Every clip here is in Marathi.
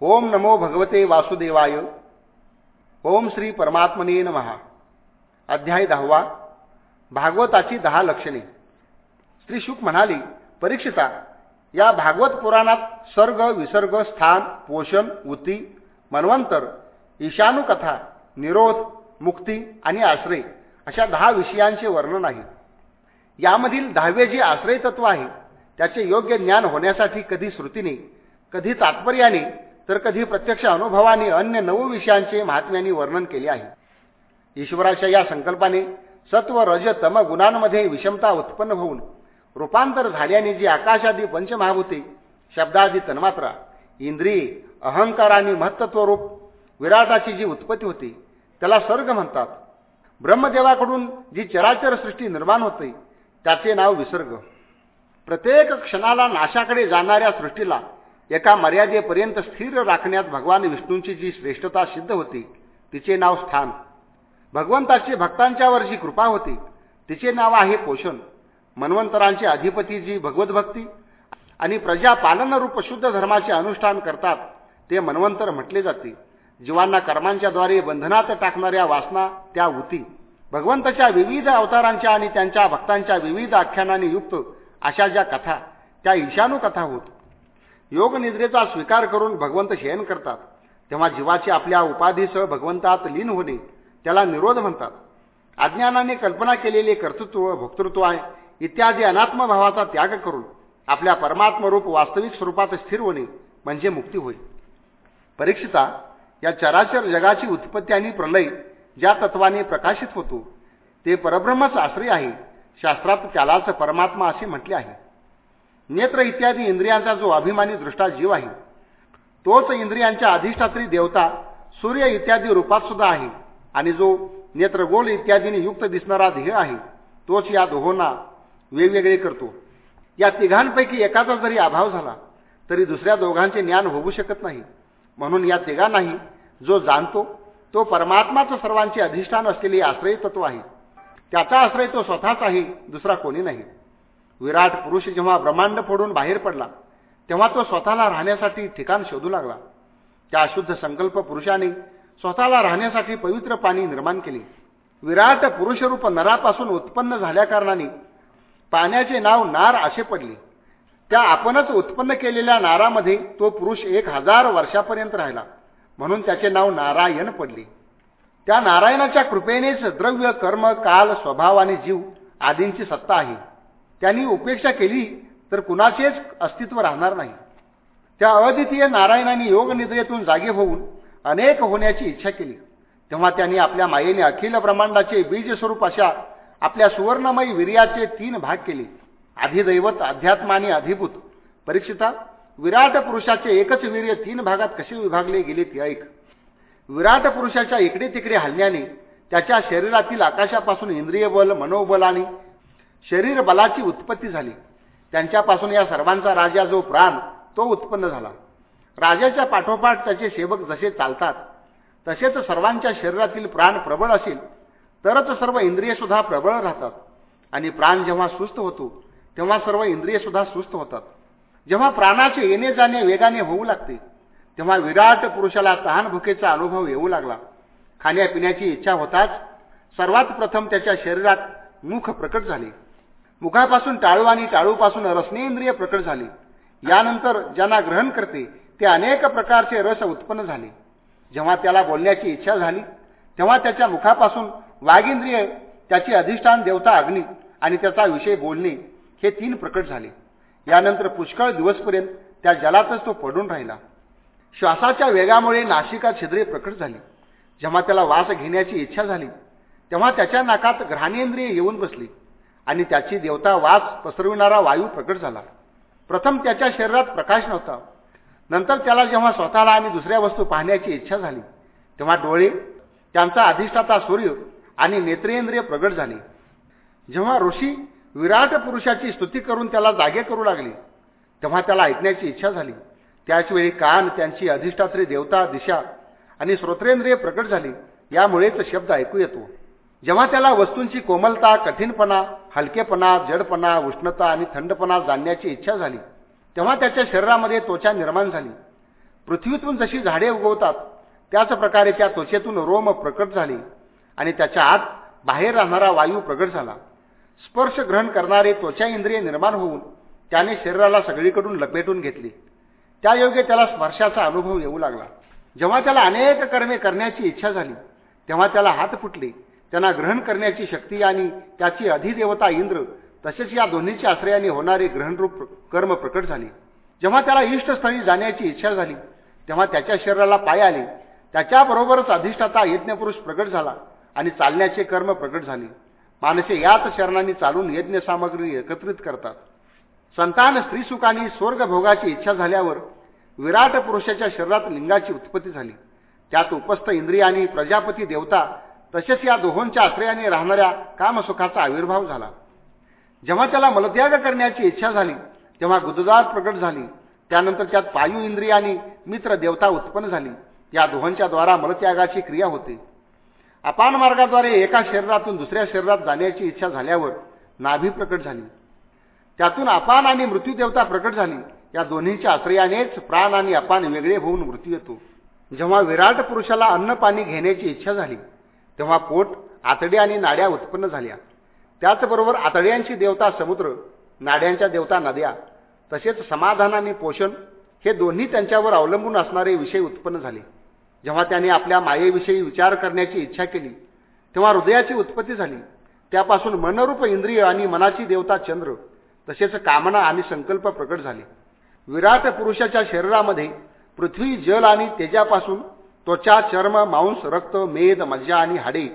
ओम नमो भगवते वासुदेवाय। ओम श्री परमात्मने महा अध्याय दहावा। भागवताची दहा लक्षणे। श्री शुक म्हणाली परीक्षिता या भागवत पुराणात सर्ग विसर्ग स्थान पोषण उती मन्वंतर ईशानुकथा निरोध मुक्ती आणि आश्रय अशा दहा विषयांचे वर्णन आहे. यामधील दहावे जे आश्रय तत्व आहे त्याचे योग्य ज्ञान होण्यासाठी कधी श्रुतीने कधी तात्पर्याने तर कधी प्रत्यक्ष अनुभवाने अन्य नऊ विषयांचे महात्म्यांनी वर्णन केले आहे. ईश्वराच्या या संकल्पाने सत्व रज तम गुणांमध्ये विषमता उत्पन्न होऊन रूपांतर झाल्याने जी आकाशादी पंचमहाभूते शब्दादी तन्मात्रा इंद्रिय अहंकार आणि महत्त्वरूप विराटाची जी उत्पत्ती होते त्याला सर्ग म्हणतात. ब्रह्मदेवाकडून जी चराचर सृष्टी निर्माण होते त्याचे नाव विसर्ग. प्रत्येक क्षणाला नाशाकडे जाणाऱ्या सृष्टीला एका मर्यादेपर्यंत स्थिर राखण्यात भगवान विष्णूंची जी श्रेष्ठता सिद्ध होती तिचे नाव स्थान. भगवंताची भक्तांच्यावर जी कृपा होती तिचे नाव आहे पोषण. मन्वंतरांचे अधिपती जी भगवतभक्ती आणि प्रजा पालनरूप शुद्ध धर्माचे अनुष्ठान करतात ते मन्वंतर म्हटले जाते. जीवांना कर्मांच्याद्वारे बंधनात टाकणाऱ्या वासना त्या उती भगवंताच्या विविध अवतारांच्या आणि त्यांच्या भक्तांच्या विविध आख्यानाने युक्त अशा ज्या कथा त्या ईशानू कथा होत योग निद्रेचा स्वीकार करून भगवंत शयन करतात. तेव्हा जीवाचे आपल्या उपाधीसह भगवंतात लीन होणे त्याला निरोध म्हणतात. अज्ञानाने कल्पना केलेले कर्तृत्व भोक्तृत्व आहे इत्यादी अनात्मभावाचा त्याग करून आपल्या परमात्मरूप वास्तविक स्वरूपात स्थिर होणे म्हणजे मुक्ती होईल परीक्षिता या चराचर जगाची उत्पत्ती आणि प्रलय ज्या तत्वाने प्रकाशित होतो ते परब्रह्मच आश्रय आहे. शास्त्रात त्यालाच परमात्मा असे म्हटले आहे. नेत्र इत्यादी इंद्रियांचा जो अभिमानी दृष्टा जीव आहे तोच इंद्रियांच्या अधिष्ठात्री देवता सूर्य इत्यादी रूपात सुद्धा आहे. आणि जो नेत्रगोल इत्यादीने युक्त दिसणारा ध्येय आहे तोच या दोहोंना वेगवेगळे करतो. या तिघांपैकी एकाचा जरी अभाव झाला तरी दुसऱ्या दोघांचे ज्ञान होऊ शकत नाही. म्हणून या तिघांनाही जो जाणतो तो परमात्माचं सर्वांचे अधिष्ठान असलेले आश्रयतत्व आहे. त्याचा आश्रय तो स्वतःच आहे दुसरा कोणी नाही. विराट पुरुष जेव्हा ब्रह्मांड फोडून बाहेर पडला तेव्हा तो स्वतःला राहण्यासाठी ठिकाण शोधू लागला. त्या अशुद्ध संकल्प पुरुषाने स्वतःला राहण्यासाठी पवित्र पाणी निर्माण केले. विराट पुरुषरूप नरापासून उत्पन्न झाल्याकारणाने पाण्याचे नाव नार असे पडले. त्या आपणच उत्पन्न केलेल्या नारामध्ये तो पुरुष एक हजार वर्षापर्यंत राहिला. म्हणून त्याचे नाव नारायण पडले. त्या नारायणाच्या कृपेनेच द्रव्य कर्म काल स्वभाव आणि जीव आदींची सत्ता आहे. त्यांनी उपेक्षा केली तर कुणाचेच अस्तित्व राहणार नाही. त्या अद्वितीय नारायणाने योगनिद्रेतून जागे होऊन अनेक होण्याची इच्छा केली. तेव्हा त्यांनी आपल्या मायेने अखिल ब्रह्मांडाचे बीज स्वरूप अशा आपल्या सुवर्णमयी वीर्याचे तीन भाग केले. अधिदैवत अध्यात्म आणि अधिभूत. परीक्षिता विराट पुरुषाचे एकच वीर्य तीन भागात कसे विभागले गेले ते ऐक. विराट पुरुषाच्या इकडे तिकडे हलण्याने त्याच्या शरीरातील आकाशापासून इंद्रिय बल मनोबल आणि शरीर बलाची उत्पत्ती झाली. त्यांच्यापासून या सर्वांचा राजा जो प्राण तो उत्पन्न झाला. राजाच्या पाठोपाठ त्याचे सेवक जसे चालतात तसेच सर्वांच्या शरीरातील प्राण प्रबळ असेल तरच सर्व इंद्रियसुद्धा प्रबळ राहतात. आणि प्राण जेव्हा सुस्त होतो तेव्हा सर्व इंद्रियसुद्धा सुस्त होतात. जेव्हा प्राणाचे येणे जाणे वेगाने होऊ लागते तेव्हा विराट पुरुषाला तहान भुकेचा अनुभव येऊ लागला. खाण्यापिण्याची इच्छा होताच सर्वात प्रथम त्याच्या शरीरात मुख प्रकट झाले. मुखापासून टाळू आणि टाळूपासून रसनेंद्रिय प्रकट झाले. यानंतर ज्यांना ग्रहण करते ते अनेक प्रकारचे रस उत्पन्न झाले. जेव्हा त्याला बोलण्याची इच्छा झाली तेव्हा त्याच्या मुखापासून वाघिंद्रिय त्याची अधिष्ठान देवता अग्नी आणि त्याचा विषय बोलणे हे तीन प्रकट झाले. यानंतर पुष्कळ दिवसपर्यंत त्या जलातच तो पडून राहिला. श्वासाच्या वेगामुळे नाशिका छिद्रे प्रकट झाली. जेव्हा त्याला वास घेण्याची इच्छा झाली तेव्हा त्याच्या नाकात घ्राणेंद्रिय येऊन बसली. आणि त्याची देवता वास पसरविणारा वायू प्रकट झाला. प्रथम त्याच्या शरीरात प्रकाश नव्हता. नंतर त्याला जेव्हा स्वतःला आणि दुसऱ्या वस्तू पाहण्याची इच्छा झाली तेव्हा डोळे त्यांचा अधिष्ठाता सूर्य आणि नेत्रेंद्रिय प्रगट झाले. जेव्हा ऋषी विराट पुरुषाची स्तुती करून त्याला जागे करू लागले तेव्हा त्याला ऐकण्याची इच्छा झाली. त्याचवेळी कान त्यांची अधिष्ठात्री देवता दिशा आणि श्रोत्रेंद्रिय प्रकट झाली यामुळेच शब्द ऐकू येतो. जेव्हा त्याला वस्तूंची कोमलता कठीणपणा हलकेपणा जडपणा उष्णता आणि थंडपणा जाणण्याची इच्छा झाली तेव्हा त्याच्या शरीरामध्ये त्वचा निर्माण झाली. पृथ्वीतून जशी झाडे उगवतात त्याच प्रकारे त्या त्वचेतून रोम प्रकट झाले आणि त्याच्या आत बाहेर राहणारा वायू प्रगट झाला. स्पर्श ग्रहण करणारे त्वचा इंद्रिय निर्माण होऊन त्याने शरीराला सगळीकडून लपेटून घेतली. त्यायोगे त्याला स्पर्शाचा अनुभव येऊ लागला. जेव्हा त्याला अनेक कर्मे करण्याची इच्छा झाली तेव्हा त्याला हात फुटले. त्यांना ग्रहण करण्याची शक्ती आणि त्याची अधिदेवता इंद्र तसेच या दोन्हीच्या आश्रयाने होणारे ग्रहणरूप कर्म प्रकट झाले. जेव्हा त्याला इष्टस्थळी जाण्याची इच्छा झाली तेव्हा त्याच्या शरीराला पाय आले. त्याच्याबरोबरच अधिष्ठाता यज्ञपुरुष प्रकट झाला आणि चालण्याचे कर्म प्रकट झाले. माणसे याच शरणाने चालून यज्ञ सामग्री एकत्रित करतात. संतान स्त्रीसुखानी स्वर्गभोगाची इच्छा झाल्यावर विराट पुरुषाच्या शरीरात लिंगाची उत्पत्ती झाली. त्यात उपस्थ इंद्रिय आणि प्रजापती देवता तसेच या दोहोंच्या आश्रयाने राहणाऱ्या कामसुखाचा आविर्भाव झाला. जेव्हा त्याला मलत्याग करण्याची इच्छा झाली तेव्हा गुददार प्रकट झाली. त्यानंतर त्यात पायू इंद्रिय आणि मित्र देवता उत्पन्न झाली. या दोहोंच्या द्वारा मलत्यागाची क्रिया होते. अपान मार्गाद्वारे एका शरीरातून दुसऱ्या शरीरात जाण्याची इच्छा झाल्यावर नाभी प्रकट झाली. त्यातून अपान आणि मृत्यूदेवता प्रकट झाली. या दोन्हीच्या आश्रयानेच प्राण आणि अपान वेगळे होऊन मृत्यू येतो. जेव्हा विराट पुरुषाला अन्न पाणी घेण्याची इच्छा झाली तेव्हा पोट आतडी आणि नाड्या उत्पन्न झाल्या. त्याचबरोबर आतड्यांची देवता समुद्र नाड्यांच्या देवता नद्या तसेच समाधान आणि पोषण हे दोन्ही त्यांच्यावर अवलंबून असणारे विषय उत्पन्न झाले. जेव्हा त्याने आपल्या मायेविषयी विचार करण्याची इच्छा केली तेव्हा हृदयाची उत्पत्ती झाली. त्यापासून मनरूप इंद्रिय आणि मनाची देवता चंद्र तसेच कामना आणि संकल्प प्रकट झाले. विराट पुरुषाच्या शरीरामध्ये पृथ्वी जल आणि तेजापासून त्वचा चर्म मांस रक्त मेद मज्जा आणि हाडे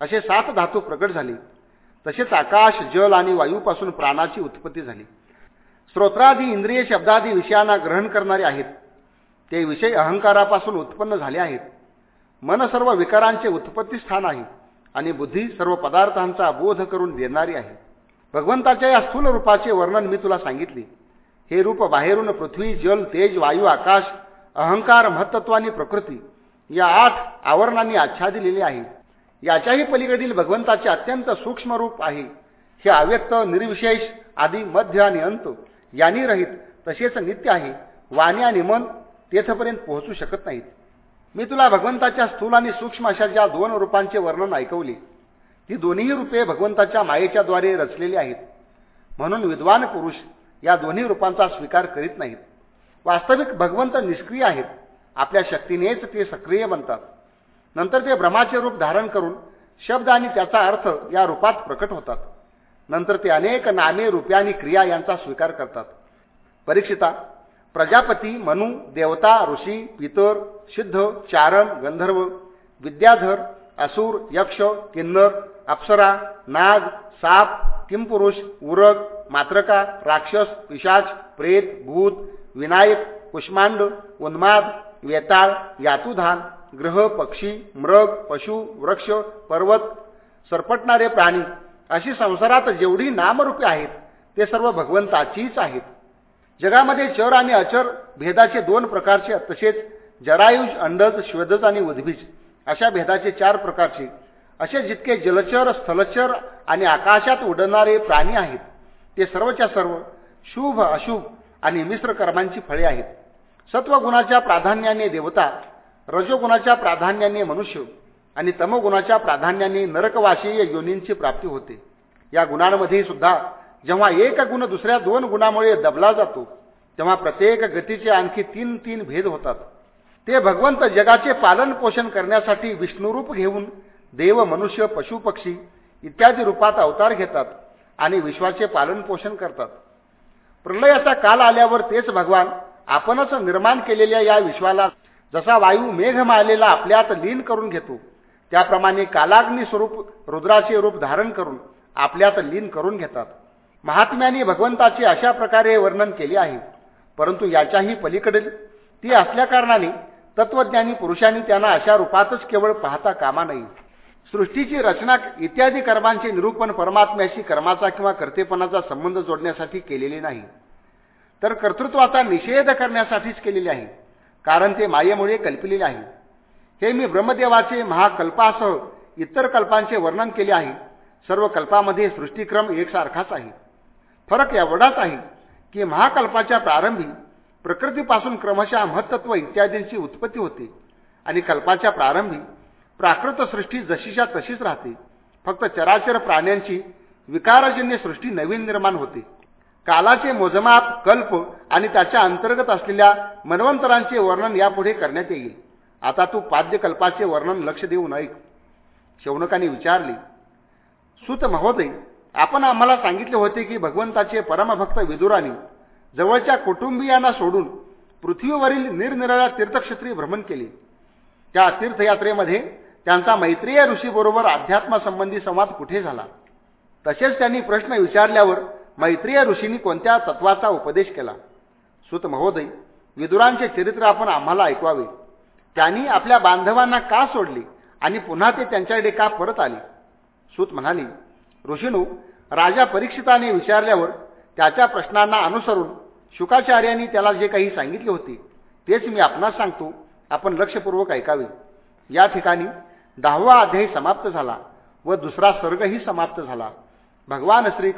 असे सात धातू प्रकट झाले. तसेच आकाश जल आणि वायूपासून प्राणाची उत्पत्ती झाली. स्त्रोत्रादी इंद्रिय शब्दादी विषयांना ग्रहण करणारे आहेत. ते विषय अहंकारापासून उत्पन्न झाले आहेत. मन सर्व विकारांचे उत्पत्ती स्थान आहे आणि बुद्धी सर्व पदार्थांचा बोध करून देणारी आहे. भगवंताच्या या स्थूल रूपाचे वर्णन मी तुला सांगितले. हे रूप बाहेरून पृथ्वी जल तेज वायू आकाश अहंकार महत्त्व आणि प्रकृती या आठ आवरणांनी आच्छादिलेले आहे. याच्याही पलीकडील भगवंताचे अत्यंत सूक्ष्म रूप आहे. हे अव्यक्त निर्विशेष आदी मध्य आणि अंत यांनी रहित तसेच नित्य आहे. वाणी आणि मन तेथपर्यंत पोहोचू शकत नाहीत. मी तुला भगवंताच्या स्थूल आणि सूक्ष्म अशा ज्या दोन रूपांचे वर्णन ऐकवले ती दोन्ही रूपे भगवंताच्या मायेच्या द्वारे रचलेली आहेत. म्हणून विद्वान पुरुष या दोन्ही रूपांचा स्वीकार करीत नाहीत. वास्तविक भगवंत निष्क्रिय आहेत. आपल्या शक्तीनेच ते सक्रिय बनतात. नंतर ते ब्रह्माचे रूप धारण करून शब्द आणि त्याचा अर्थ या रूपात प्रकट होतात. नंतर ते अनेक नामे रूपे आणि क्रिया यांचा स्वीकार करतात. परीक्षिता प्रजापती मनु देवता ऋषी पितर सिद्ध चारण गंधर्व विद्याधर असुर यक्ष किन्नर अप्सरा नाग साप किंपुरुष उरग मात्रका राक्षस पिशाच प्रेत भूत विनायक कुष्मांड उन्माद वेताळ यातुधान ग्रह पक्षी मृग पशु वृक्ष पर्वत सरपटणारे प्राणी अशी संसारात जेवढी नामरूपे आहेत ते सर्व भगवंताचीच आहेत. जगामध्ये चर आणि अचर भेदाचे दोन प्रकारचे तसेच जरायुज अंडज श्वेदज आणि उद्भीज अशा भेदाचे चार प्रकारचे. असे जितके जलचर स्थलचर आणि आकाशात उडणारे प्राणी आहेत ते सर्वच्या सर्व शुभ अशुभ आणि मिश्र कर्मांची फळे आहेत. सत्वगुणाच्या प्राधान्याने देवता रजोगुणाच्या प्राधान्याने मनुष्य आणि तमगुणाच्या प्राधान्याने नरकवासीय योनींची प्राप्ती होते. या गुणांमध्ये सुद्धा जेव्हा एक गुण दुसऱ्या दोन गुणामुळे दबला जातो तेव्हा प्रत्येक गतीचे आणखी तीन तीन भेद होतात. ते भगवंत जगाचे पालन पोषण करण्यासाठी विष्णुरूप घेऊन देव मनुष्य पशुपक्षी इत्यादी रूपात अवतार घेतात आणि विश्वाचे पालन पोषण करतात. प्रलयाचा काल आल्यावर तेच भगवान आपणच निर्माण केलेल्या या विश्वाला जसा वायू मेघ मालेला आपल्यात लीन करून घेतो त्याप्रमाणे कालाग्नी स्वरूप रुद्राचे रूप धारण करून आपल्यात लीन करून घेतात. महात्म्याने भगवंताचे अशा प्रकारे वर्णन केले आहे. परंतु याच्याही पलीकडील ती असल्याकारणाने तत्वज्ञानी पुरुषांनी त्यांना अशा रूपातच केवळ पाहता कामा नाही सृष्टीची रचना इत्यादी कर्मांचे निरूपण परमात्म्याशी कर्माचा किंवा कर्तेपणाचा संबंध जोडण्यासाठी केलेले नाही. तर कर्तृत्वाचा निषेध करण्यासाठीच केलेले आहे. कारण ते मायेमुळे कल्पिलेले आहे. हे मी ब्रह्मदेवाचे महाकल्पासह इतर कल्पांचे वर्णन केले आहे. सर्व कल्पामध्ये सृष्टीक्रम एकसारखाच आहे. फरक एवढाच आहे की महाकल्पाच्या प्रारंभी प्रकृतीपासून क्रमशः महत्त्व इत्यादींची उत्पत्ती होते आणि कल्पाच्या प्रारंभी प्राकृत सृष्टी जशीच्या तशीच राहते. फक्त चराचर प्राण्यांची विकारजन्य सृष्टी नवीन निर्माण होते. कालाचे मोजमाप कल्प आणि त्याच्या अंतर्गत असलेल्या मनवंतरांचे वर्णन यापुढे करण्यात येईल. आता तू पाद्यकल्पाचे वर्णन लक्ष देऊन ऐक. शौनकाने विचारले सुत महोदय आपण आम्हाला सांगितले होते की भगवंताचे परमभक्त विदुराने जवळच्या कुटुंबियांना सोडून पृथ्वीवरील निरनिराळ्या तीर्थक्षेत्री भ्रमण केले. त्या तीर्थयात्रेमध्ये त्यांचा मैत्रीय ऋषीबरोबर अध्यात्मासंबंधी संवाद कुठे झाला? तसेच त्यांनी प्रश्न विचारल्यावर मैत्रीय ऋषींनी कोणत्या तत्वाचा उपदेश केला? सुत महोदय विदुरांचे चरित्र आपण आम्हाला ऐकवावे. त्यांनी आपल्या बांधवांना का सोडले आणि पुन्हा ते त्यांच्याकडे का परत आले? सूत म्हणाली ऋषीनू राजा परीक्षिताने विचारल्यावर त्याच्या प्रश्नांना अनुसरून शुकाचार्यांनी त्याला जे काही सांगितले होते तेच मी आपणास सांगतो. आपण लक्षपूर्वक ऐकावे. या ठिकाणी दहावा अध्याय समाप्त झाला व दुसरा सर्गही समाप्त झाला. भगवान श्री